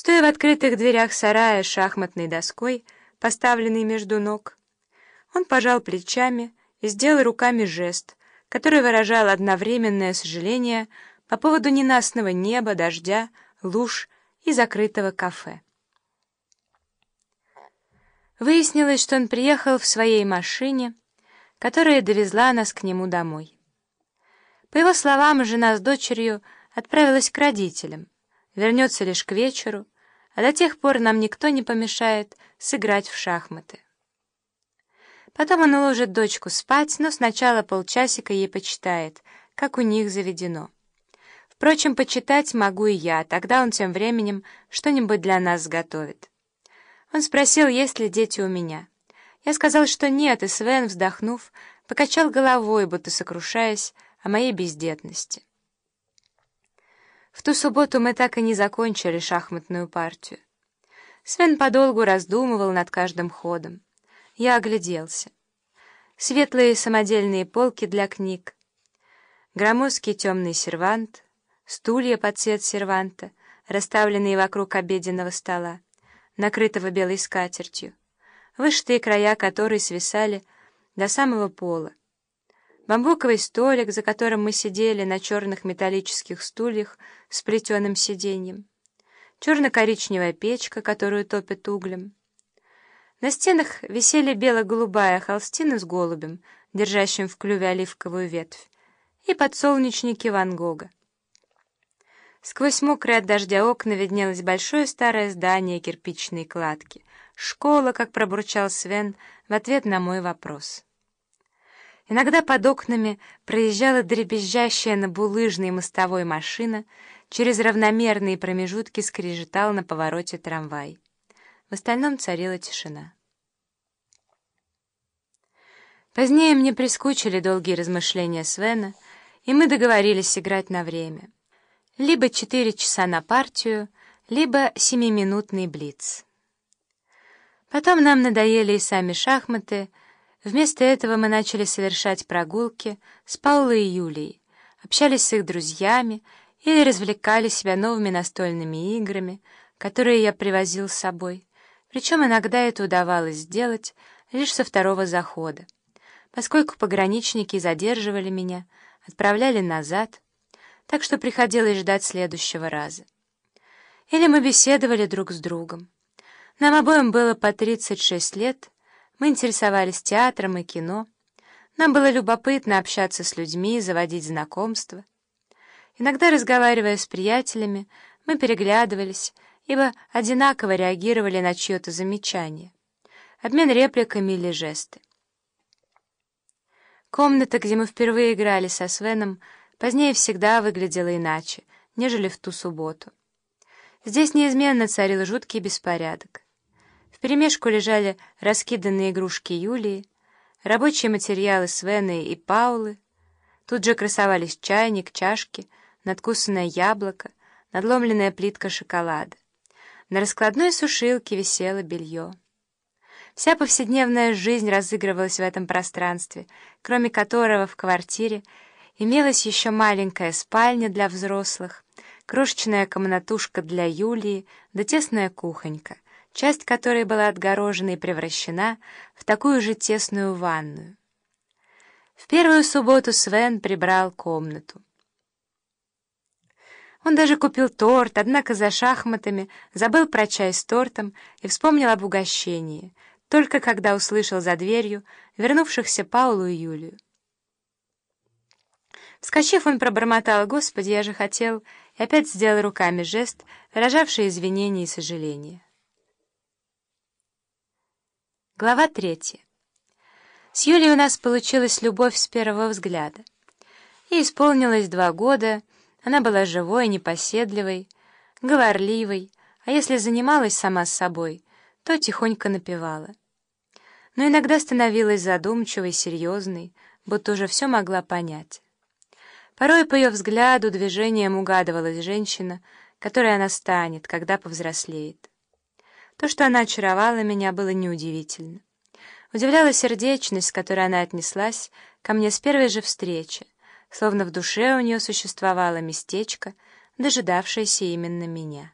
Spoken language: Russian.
Стоя в открытых дверях сарая с шахматной доской, поставленной между ног, он пожал плечами и сделал руками жест, который выражал одновременное сожаление по поводу ненастного неба, дождя, луж и закрытого кафе. Выяснилось, что он приехал в своей машине, которая довезла нас к нему домой. По его словам, жена с дочерью отправилась к родителям, вернется лишь к вечеру, а до тех пор нам никто не помешает сыграть в шахматы. Потом он уложит дочку спать, но сначала полчасика ей почитает, как у них заведено. Впрочем, почитать могу и я, тогда он тем временем что-нибудь для нас сготовит. Он спросил, есть ли дети у меня. Я сказал, что нет, и Свен, вздохнув, покачал головой, будто сокрушаясь о моей бездетности. В ту субботу мы так и не закончили шахматную партию. Свен подолгу раздумывал над каждым ходом. Я огляделся. Светлые самодельные полки для книг, громоздкий темный сервант, стулья под цвет серванта, расставленные вокруг обеденного стола, накрытого белой скатертью, вышитые края которой свисали до самого пола, Бамбуковый столик, за которым мы сидели на черных металлических стульях с плетеным сиденьем. Черно-коричневая печка, которую топят углем. На стенах висели бело-голубая холстина с голубем, держащим в клюве оливковую ветвь, и подсолнечники Ван Гога. Сквозь мокрые от дождя окна виднелось большое старое здание кирпичной кладки. Школа, как пробурчал Свен в ответ на мой вопрос. Иногда под окнами проезжала дребезжащая на булыжной мостовой машина, через равномерные промежутки скрежетал на повороте трамвай. В остальном царила тишина. Позднее мне прискучили долгие размышления Свена, и мы договорились играть на время. Либо четыре часа на партию, либо семиминутный блиц. Потом нам надоели и сами шахматы — Вместо этого мы начали совершать прогулки с Паулой и Юлией, общались с их друзьями или развлекали себя новыми настольными играми, которые я привозил с собой. Причем иногда это удавалось сделать лишь со второго захода, поскольку пограничники задерживали меня, отправляли назад, так что приходилось ждать следующего раза. Или мы беседовали друг с другом. Нам обоим было по 36 лет — мы интересовались театром и кино. Нам было любопытно общаться с людьми, заводить знакомства. Иногда, разговаривая с приятелями, мы переглядывались, ибо одинаково реагировали на чье-то замечание. Обмен репликами или жесты. Комната, где мы впервые играли со Свеном, позднее всегда выглядела иначе, нежели в ту субботу. Здесь неизменно царил жуткий беспорядок. Вперемешку лежали раскиданные игрушки Юлии, рабочие материалы Свены и Паулы. Тут же красовались чайник, чашки, надкусанное яблоко, надломленная плитка шоколада. На раскладной сушилке висело белье. Вся повседневная жизнь разыгрывалась в этом пространстве, кроме которого в квартире имелась еще маленькая спальня для взрослых, крошечная комнатушка для Юлии да тесная кухонька — часть которой была отгорожена и превращена в такую же тесную ванную. В первую субботу Свен прибрал комнату. Он даже купил торт, однако за шахматами забыл про чай с тортом и вспомнил об угощении, только когда услышал за дверью вернувшихся Паулу и Юлию. Вскочив, он пробормотал «Господи, я же хотел...» и опять сделал руками жест, выражавший извинения и сожаление. Глава третья. С Юлей у нас получилась любовь с первого взгляда. Ей исполнилось два года, она была живой, непоседливой, говорливой, а если занималась сама с собой, то тихонько напевала. Но иногда становилась задумчивой, серьезной, будто уже все могла понять. Порой по ее взгляду, движениям угадывалась женщина, которой она станет, когда повзрослеет. То, что она очаровала меня, было неудивительно. Удивляла сердечность, с которой она отнеслась ко мне с первой же встречи, словно в душе у нее существовало местечко, дожидавшееся именно меня.